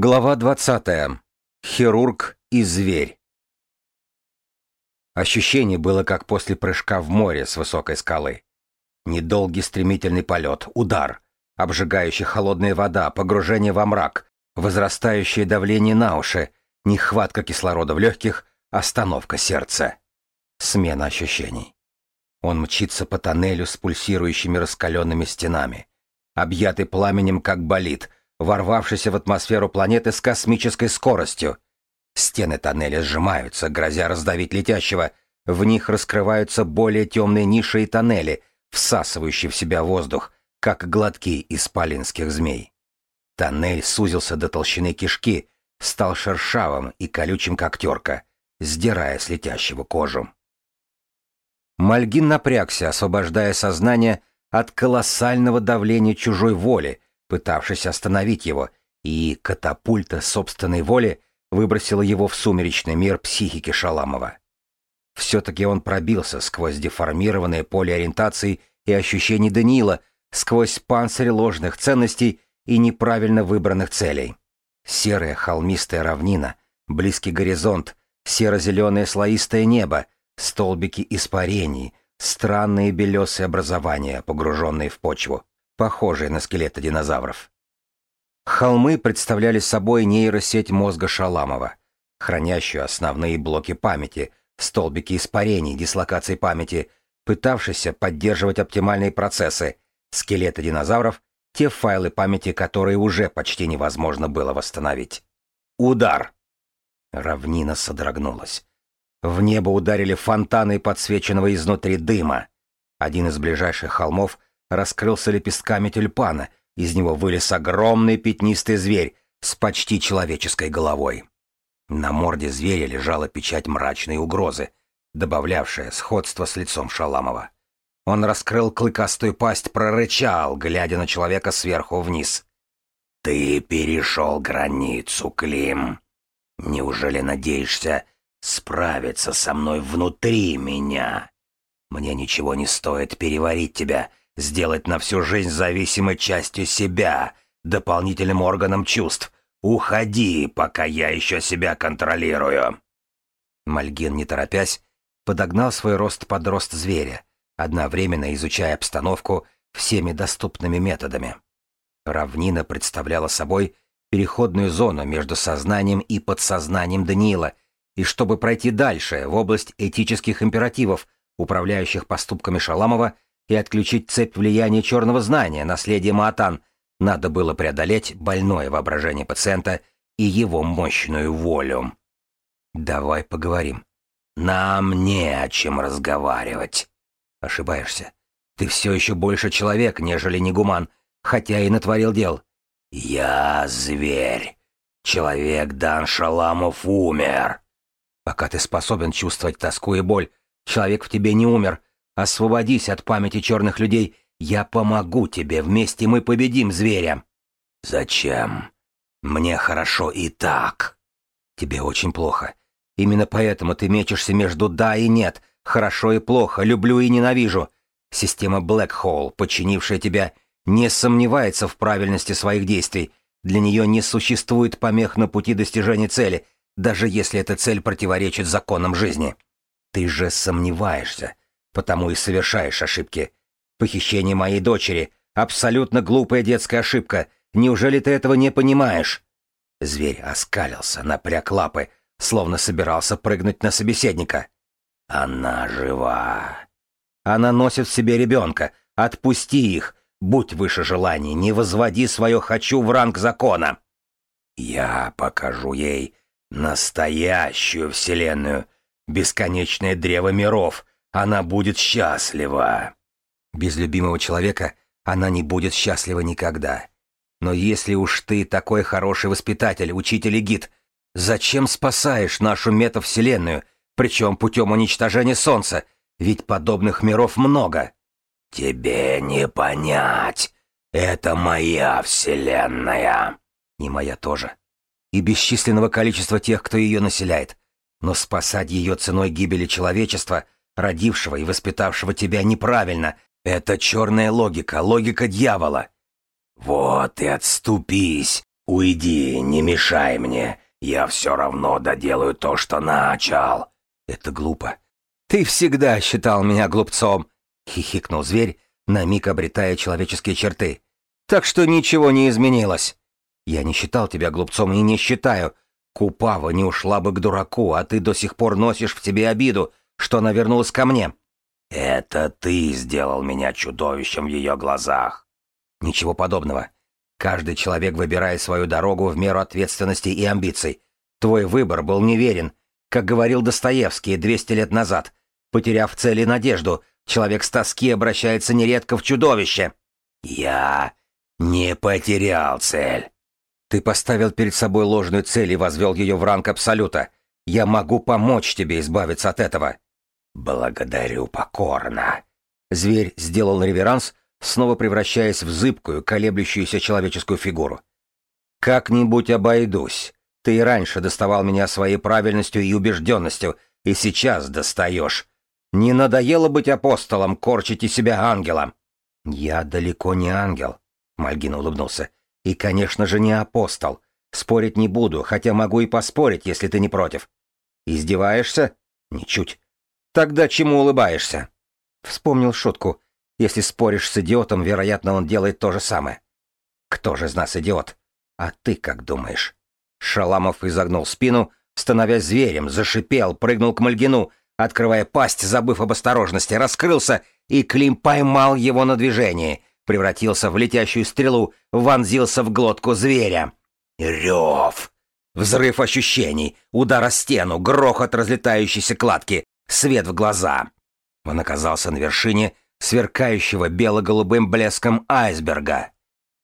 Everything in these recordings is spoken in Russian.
Глава 20. Хирург и зверь. Ощущение было как после прыжка в море с высокой скалы. Недолгий стремительный полет, удар, обжигающая холодная вода, погружение во мрак, возрастающее давление на уши, нехватка кислорода в легких, остановка сердца. Смена ощущений. Он мчится по тоннелю с пульсирующими раскаленными стенами, объятый пламенем как болид — ворвавшийся в атмосферу планеты с космической скоростью. Стены тоннеля сжимаются, грозя раздавить летящего. В них раскрываются более темные ниши и тоннели, всасывающие в себя воздух, как глотки исполинских змей. Тоннель сузился до толщины кишки, стал шершавым и колючим, как терка, сдирая с летящего кожу. Мальгин напрягся, освобождая сознание от колоссального давления чужой воли, пытавшись остановить его, и катапульта собственной воли выбросила его в сумеречный мир психики Шаламова. Все-таки он пробился сквозь деформированное поле ориентации и ощущений Даниила, сквозь панцирь ложных ценностей и неправильно выбранных целей. Серая холмистая равнина, близкий горизонт, серо-зеленое слоистое небо, столбики испарений, странные белесые образования, погруженные в почву похожие на скелеты динозавров. Холмы представляли собой нейросеть мозга Шаламова, хранящую основные блоки памяти, столбики испарений, дислокации памяти, пытавшийся поддерживать оптимальные процессы, скелеты динозавров, те файлы памяти, которые уже почти невозможно было восстановить. Удар! Равнина содрогнулась. В небо ударили фонтаны подсвеченного изнутри дыма. Один из ближайших холмов раскрылся лепестками тюльпана, из него вылез огромный пятнистый зверь с почти человеческой головой. На морде зверя лежала печать мрачной угрозы, добавлявшая сходство с лицом Шаламова. Он раскрыл клыкастую пасть, прорычал, глядя на человека сверху вниз. «Ты перешел границу, Клим. Неужели надеешься справиться со мной внутри меня? Мне ничего не стоит переварить тебя, сделать на всю жизнь зависимой частью себя, дополнительным органом чувств. Уходи, пока я еще себя контролирую. Мальгин, не торопясь, подогнал свой рост под рост зверя, одновременно изучая обстановку всеми доступными методами. Равнина представляла собой переходную зону между сознанием и подсознанием Даниила, и чтобы пройти дальше, в область этических императивов, управляющих поступками Шаламова, и отключить цепь влияния черного знания, наследия Маатан, надо было преодолеть больное воображение пациента и его мощную волю. «Давай поговорим». «Нам не о чем разговаривать». «Ошибаешься. Ты все еще больше человек, нежели негуман, хотя и натворил дел». «Я зверь. Человек Дан Шаламов умер». «Пока ты способен чувствовать тоску и боль, человек в тебе не умер, Освободись от памяти черных людей. Я помогу тебе. Вместе мы победим зверя. Зачем? Мне хорошо и так. Тебе очень плохо. Именно поэтому ты мечешься между «да» и «нет», «хорошо» и «плохо», «люблю» и «ненавижу». Система Black Hole, подчинившая тебя, не сомневается в правильности своих действий. Для нее не существует помех на пути достижения цели, даже если эта цель противоречит законам жизни. Ты же сомневаешься, потому и совершаешь ошибки. Похищение моей дочери — абсолютно глупая детская ошибка. Неужели ты этого не понимаешь?» Зверь оскалился, напряг лапы, словно собирался прыгнуть на собеседника. «Она жива!» «Она носит в себе ребенка. Отпусти их. Будь выше желаний, не возводи свое «хочу» в ранг закона!» «Я покажу ей настоящую вселенную, бесконечное древо миров, она будет счастлива. Без любимого человека она не будет счастлива никогда. Но если уж ты такой хороший воспитатель, учитель и гид, зачем спасаешь нашу метавселенную, причем путем уничтожения Солнца? Ведь подобных миров много. Тебе не понять. Это моя вселенная. И моя тоже. И бесчисленного количества тех, кто ее населяет. Но спасать ее ценой гибели человечества — родившего и воспитавшего тебя неправильно. Это черная логика, логика дьявола. Вот и отступись, «Уйди, не мешай мне. Я все равно доделаю то, что начал». «Это глупо. Ты всегда считал меня глупцом», — хихикнул зверь, на миг обретая человеческие черты. «Так что ничего не изменилось. Я не считал тебя глупцом и не считаю. Купава не ушла бы к дураку, а ты до сих пор носишь в тебе обиду, что она вернулась ко мне». «Это ты сделал меня чудовищем в ее глазах». «Ничего подобного. Каждый человек выбирает свою дорогу в меру ответственности и амбиций. Твой выбор был неверен. Как говорил Достоевский 200 лет назад, потеряв цель и надежду, человек с тоски обращается нередко в чудовище. Я не потерял цель. Ты поставил перед собой ложную цель и возвел ее в ранг абсолюта. Я могу помочь тебе избавиться от этого. Благодарю покорно. Зверь сделал реверанс, снова превращаясь в зыбкую, колеблющуюся человеческую фигуру. «Как-нибудь обойдусь. Ты и раньше доставал меня своей правильностью и убежденностью, и сейчас достаешь. Не надоело быть апостолом, корчить из себя ангелом?» «Я далеко не ангел», — Мальгин улыбнулся. «И, конечно же, не апостол. Спорить не буду, хотя могу и поспорить, если ты не против». «Издеваешься?» «Ничуть». «Тогда чему улыбаешься?» Вспомнил шутку. Если споришь с идиотом, вероятно, он делает то же самое. Кто же из нас идиот? А ты как думаешь? Шаламов изогнул спину, становясь зверем, зашипел, прыгнул к Мальгину, открывая пасть, забыв об осторожности, раскрылся, и Клим поймал его на движении, превратился в летящую стрелу, вонзился в глотку зверя. Рев! Взрыв ощущений, удар о стену, грохот разлетающейся кладки, свет в глаза. Он оказался на вершине, сверкающего бело-голубым блеском айсберга.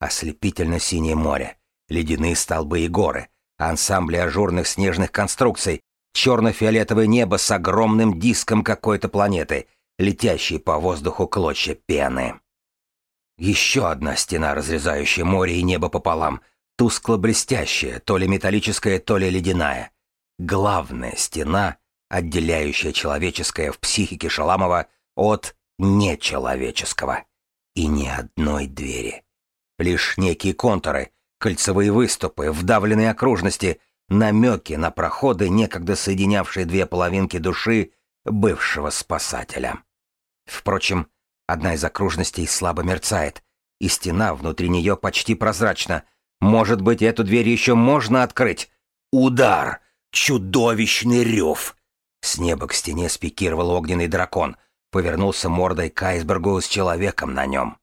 Ослепительно-синее море, ледяные столбы и горы, ансамбли ажурных снежных конструкций, черно-фиолетовое небо с огромным диском какой-то планеты, летящие по воздуху клочья пены. Еще одна стена, разрезающая море и небо пополам, тускло-блестящая, то ли металлическая, то ли ледяная. Главная стена, отделяющая человеческое в психике Шаламова от нечеловеческого. И ни одной двери. Лишь некие контуры, кольцевые выступы, вдавленные окружности, намеки на проходы, некогда соединявшие две половинки души бывшего спасателя. Впрочем, одна из окружностей слабо мерцает, и стена внутри нее почти прозрачна. Может быть, эту дверь еще можно открыть? Удар! Чудовищный рев! С неба к стене спикировал огненный дракон — повернулся мордой к айсбергу с человеком на нем.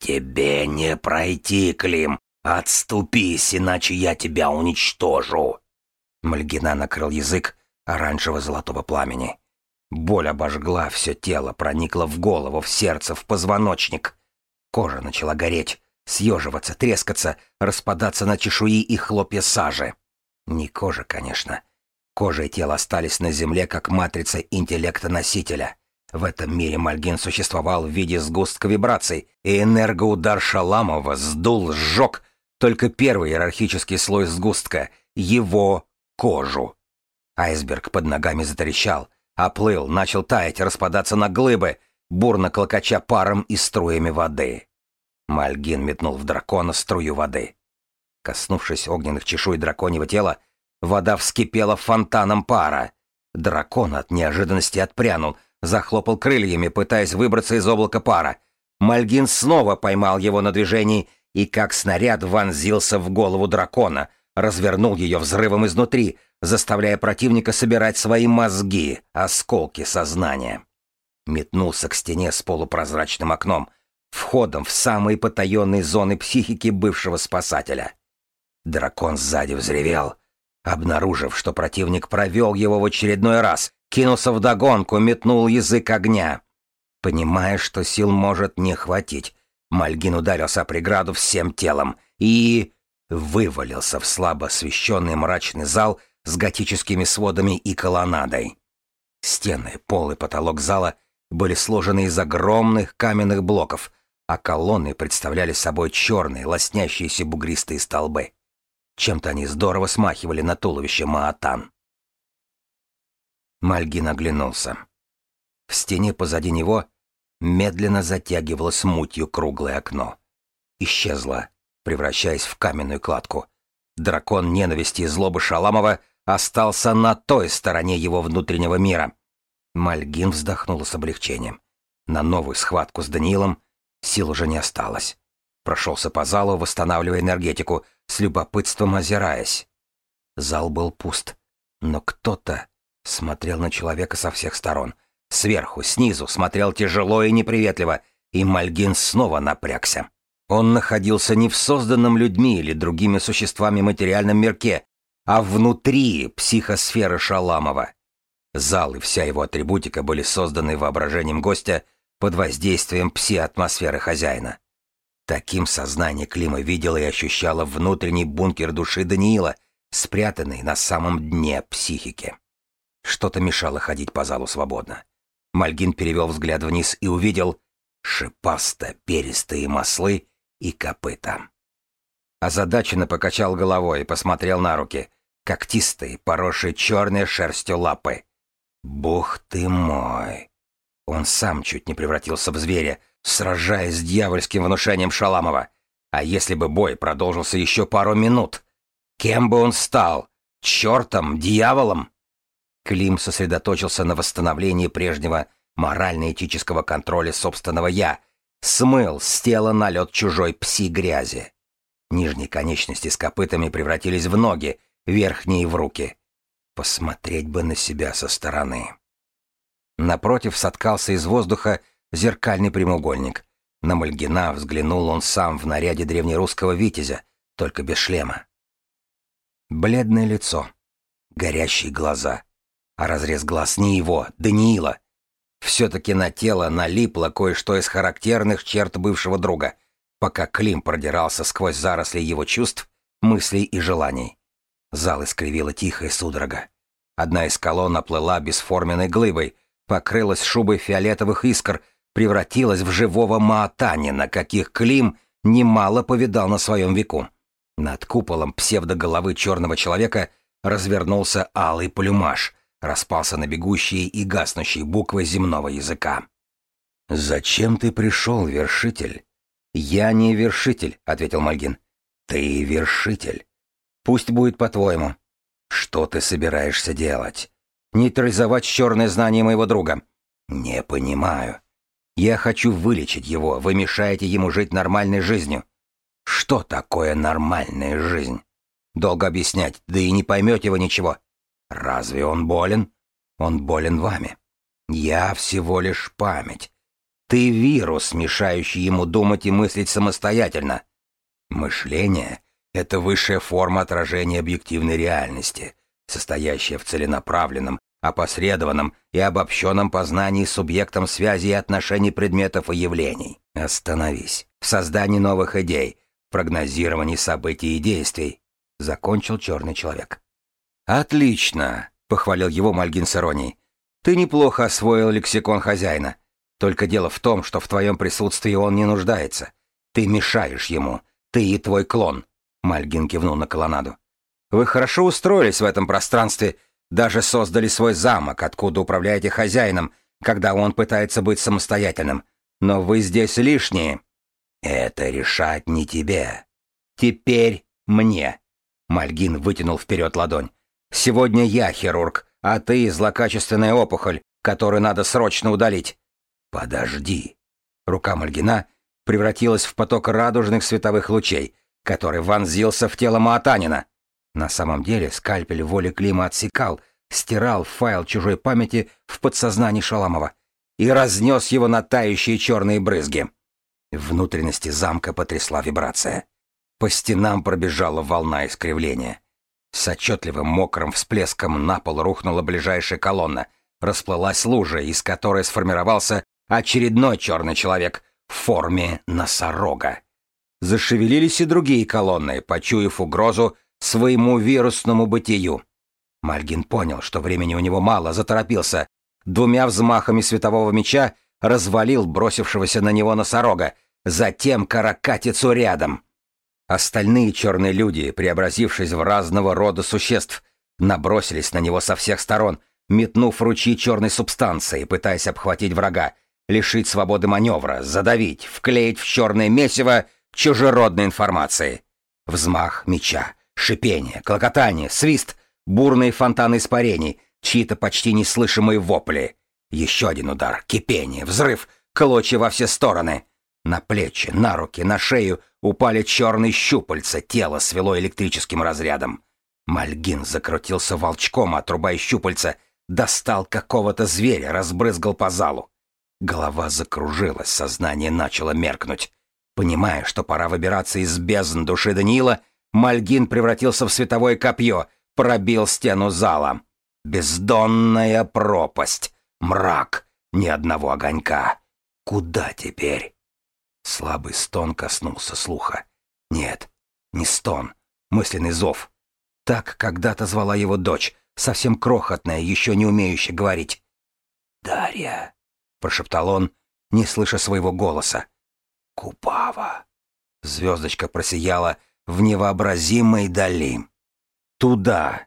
«Тебе не пройти, Клим! Отступись, иначе я тебя уничтожу!» Мальгина накрыл язык оранжево-золотого пламени. Боль обожгла все тело, проникла в голову, в сердце, в позвоночник. Кожа начала гореть, съеживаться, трескаться, распадаться на чешуи и хлопья сажи. Не кожа, конечно. Кожа и тело остались на земле, как матрица интеллекта носителя. В этом мире Мальгин существовал в виде сгустка вибраций, и энергоудар Шаламова сдул, сжег только первый иерархический слой сгустка — его кожу. Айсберг под ногами затрещал, оплыл, начал таять, распадаться на глыбы, бурно клокоча паром и струями воды. Мальгин метнул в дракона струю воды. Коснувшись огненных чешуй драконьего тела, вода вскипела фонтаном пара. Дракон от неожиданности отпрянул, захлопал крыльями, пытаясь выбраться из облака пара. Мальгин снова поймал его на движении и как снаряд вонзился в голову дракона, развернул ее взрывом изнутри, заставляя противника собирать свои мозги, осколки сознания. Метнулся к стене с полупрозрачным окном, входом в самые потаенные зоны психики бывшего спасателя. Дракон сзади взревел, обнаружив, что противник провел его в очередной раз, кинулся в догонку, метнул язык огня. Понимая, что сил может не хватить, Мальгин ударился о преграду всем телом и... вывалился в слабо освещенный мрачный зал с готическими сводами и колоннадой. Стены, пол и потолок зала были сложены из огромных каменных блоков, а колонны представляли собой черные, лоснящиеся бугристые столбы. Чем-то они здорово смахивали на туловище Маатан. Мальгин оглянулся. В стене позади него медленно затягивалось мутью круглое окно. Исчезло, превращаясь в каменную кладку, Дракон ненависти и злобы Шаламова остался на той стороне его внутреннего мира. Мальгин вздохнула с облегчением. На новую схватку с Даниилом сил уже не осталось. Прошелся по залу, восстанавливая энергетику, с любопытством озираясь. Зал был пуст, но кто-то смотрел на человека со всех сторон. Сверху, снизу, смотрел тяжело и неприветливо, и Мальгин снова напрягся. Он находился не в созданном людьми или другими существами материальном мирке, а внутри психосферы Шаламова. Зал и вся его атрибутика были созданы воображением гостя под воздействием пси-атмосферы хозяина. Таким сознание Клима видело и ощущало внутренний бункер души Даниила, спрятанный на самом дне психики. Что-то мешало ходить по залу свободно. Мальгин перевел взгляд вниз и увидел шипасто-перистые маслы и копыта. Озадаченно покачал головой и посмотрел на руки, когтистые, поросшие черной шерстью лапы. Бог ты мой! Он сам чуть не превратился в зверя, сражаясь с дьявольским внушением Шаламова. А если бы бой продолжился еще пару минут? Кем бы он стал? Чертом? Дьяволом? Клим сосредоточился на восстановлении прежнего морально-этического контроля собственного «я», смыл с тела налет чужой пси-грязи. Нижние конечности с копытами превратились в ноги, верхние — в руки. Посмотреть бы на себя со стороны. Напротив соткался из воздуха зеркальный прямоугольник. На Мальгина взглянул он сам в наряде древнерусского витязя, только без шлема. Бледное лицо, горящие глаза, а разрез глаз не его, Даниила. Все-таки на тело налипло кое-что из характерных черт бывшего друга, пока Клим продирался сквозь заросли его чувств, мыслей и желаний. Зал искривила тихая судорога. Одна из колонн оплыла бесформенной глыбой, покрылась шубой фиолетовых искр, превратилась в живого маатанина, каких Клим немало повидал на своем веку. Над куполом псевдоголовы черного человека развернулся алый плюмаж, распался на бегущие и гаснущие буквы земного языка. «Зачем ты пришел, вершитель?» «Я не вершитель», — ответил Мальгин. «Ты вершитель. Пусть будет по-твоему. Что ты собираешься делать? Нейтрализовать черное знание моего друга?» «Не понимаю. Я хочу вылечить его, вы мешаете ему жить нормальной жизнью». «Что такое нормальная жизнь?» «Долго объяснять, да и не поймете вы ничего. Разве он болен? Он болен вами. Я всего лишь память. Ты вирус, мешающий ему думать и мыслить самостоятельно. Мышление — это высшая форма отражения объективной реальности, состоящая в целенаправленном, опосредованном и обобщенном познании субъектом связи и отношений предметов и явлений. Остановись. В создании новых идей, прогнозировании событий и действий. Закончил черный человек. «Отлично!» — похвалил его Мальгин с иронией. «Ты неплохо освоил лексикон хозяина. Только дело в том, что в твоем присутствии он не нуждается. Ты мешаешь ему. Ты и твой клон». Мальгин кивнул на колоннаду. «Вы хорошо устроились в этом пространстве, даже создали свой замок, откуда управляете хозяином, когда он пытается быть самостоятельным. Но вы здесь лишние». «Это решать не тебе. Теперь мне». Мальгин вытянул вперед ладонь. Сегодня я хирург, а ты злокачественная опухоль, которую надо срочно удалить. Подожди. Рука Мальгина превратилась в поток радужных световых лучей, который вонзился в тело Маатанина. На самом деле скальпель воли Клима отсекал, стирал файл чужой памяти в подсознании Шаламова и разнес его на тающие черные брызги. Внутренности замка потрясла вибрация. По стенам пробежала волна искривления. С отчетливым мокрым всплеском на пол рухнула ближайшая колонна. Расплылась лужа, из которой сформировался очередной черный человек в форме носорога. Зашевелились и другие колонны, почуяв угрозу своему вирусному бытию. Мальгин понял, что времени у него мало, заторопился. Двумя взмахами светового меча развалил бросившегося на него носорога, затем каракатицу рядом. Остальные черные люди, преобразившись в разного рода существ, набросились на него со всех сторон, метнув ручьи черной субстанции, пытаясь обхватить врага, лишить свободы маневра, задавить, вклеить в черное месиво чужеродной информации. Взмах меча, Шипение, клокотание, свист, бурные фонтаны испарений, чьи-то почти неслышимые вопли. Еще один удар, кипение, взрыв, клочья во все стороны. На плечи, на руки, на шею упали черные щупальца, тело свело электрическим разрядом. Мальгин закрутился волчком, отрубая щупальца, достал какого-то зверя, разбрызгал по залу. Голова закружилась, сознание начало меркнуть. Понимая, что пора выбираться из бездн души Даниила, Мальгин превратился в световое копье, пробил стену зала. Бездонная пропасть, мрак, ни одного огонька. Куда теперь? Слабый стон коснулся слуха. Нет, не стон, мысленный зов. Так когда-то звала его дочь, совсем крохотная, еще не умеющая говорить. «Дарья», — прошептал он, не слыша своего голоса. «Купава». Звездочка просияла в невообразимой дали. «Туда!»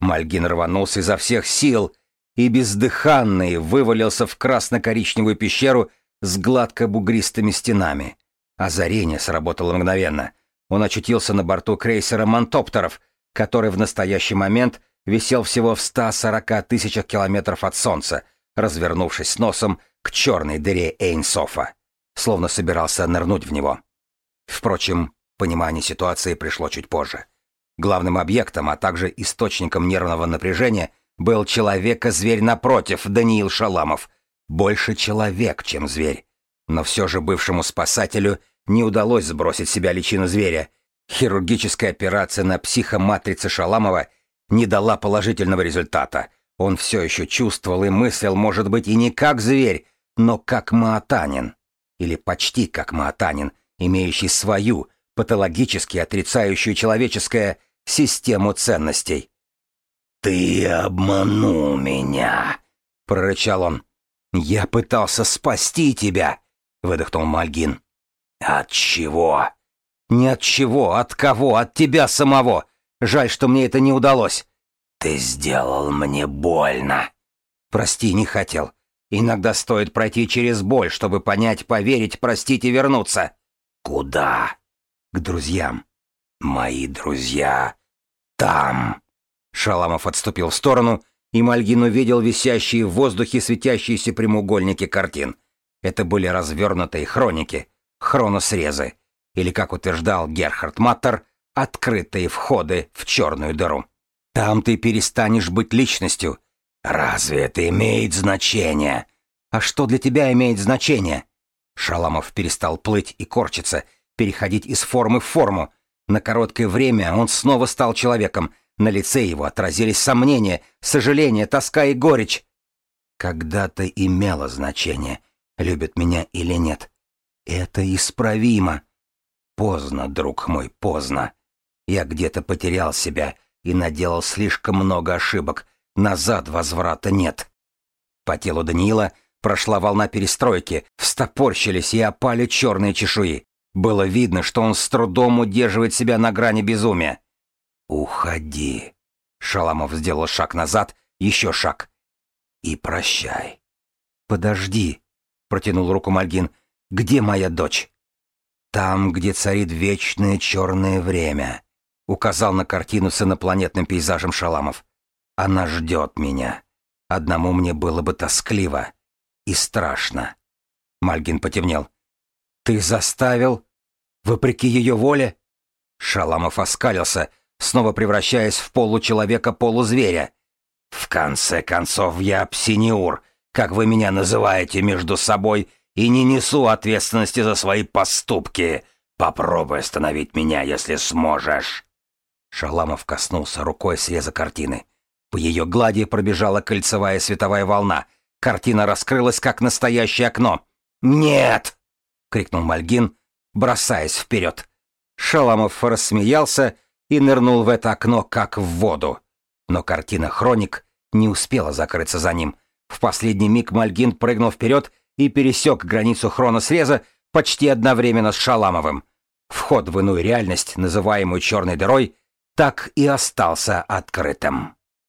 Мальгин рванулся изо всех сил и бездыханный вывалился в красно-коричневую пещеру с гладко-бугристыми стенами. Озарение сработало мгновенно. Он очутился на борту крейсера «Монтоптеров», который в настоящий момент висел всего в 140 тысячах километров от Солнца, развернувшись с носом к черной дыре Эйнсофа, словно собирался нырнуть в него. Впрочем, понимание ситуации пришло чуть позже. Главным объектом, а также источником нервного напряжения был человека-зверь напротив, Даниил Шаламов. Больше человек, чем зверь. Но все же бывшему спасателю не удалось сбросить себя личину зверя, Хирургическая операция на психоматрице Шаламова не дала положительного результата. Он все еще чувствовал и мыслил, может быть, и не как зверь, но как маатанин. Или почти как маатанин, имеющий свою, патологически отрицающую человеческое, систему ценностей. «Ты обманул меня!» — прорычал он. «Я пытался спасти тебя!» — выдохнул Мальгин. «От чего?» Ни от чего, от кого, от тебя самого. Жаль, что мне это не удалось. Ты сделал мне больно. Прости, не хотел. Иногда стоит пройти через боль, чтобы понять, поверить, простить и вернуться. Куда? К друзьям. Мои друзья там. Шаламов отступил в сторону, и Мальгин увидел висящие в воздухе светящиеся прямоугольники картин. Это были развернутые хроники, хроносрезы или, как утверждал Герхард Маттер, открытые входы в черную дыру. Там ты перестанешь быть личностью. Разве это имеет значение? А что для тебя имеет значение? Шаламов перестал плыть и корчиться, переходить из формы в форму. На короткое время он снова стал человеком. На лице его отразились сомнения, сожаление, тоска и горечь. Когда-то имело значение, любят меня или нет. Это исправимо. Поздно, друг мой, поздно. Я где-то потерял себя и наделал слишком много ошибок. Назад возврата нет. По телу Даниила прошла волна перестройки, встопорщились и опали черные чешуи. Было видно, что он с трудом удерживает себя на грани безумия. «Уходи!» Шаламов сделал шаг назад, еще шаг. «И прощай!» «Подожди!» — протянул руку Мальгин. «Где моя дочь?» «Там, где царит вечное черное время», — указал на картину с инопланетным пейзажем Шаламов. «Она ждет меня. Одному мне было бы тоскливо и страшно». Мальгин потемнел. «Ты заставил? Вопреки ее воле?» Шаламов оскалился, снова превращаясь в получеловека-полузверя. «В конце концов, я псиниур, как вы меня называете между собой и не несу ответственности за свои поступки. Попробуй остановить меня, если сможешь». Шаламов коснулся рукой среза картины. По ее глади пробежала кольцевая световая волна. Картина раскрылась, как настоящее окно. «Нет!» — крикнул Мальгин, бросаясь вперед. Шаламов рассмеялся и нырнул в это окно, как в воду. Но картина «Хроник» не успела закрыться за ним. В последний миг Мальгин прыгнул вперед и пересек границу хроносреза почти одновременно с Шаламовым. Вход в иную реальность, называемую черной дырой, так и остался открытым.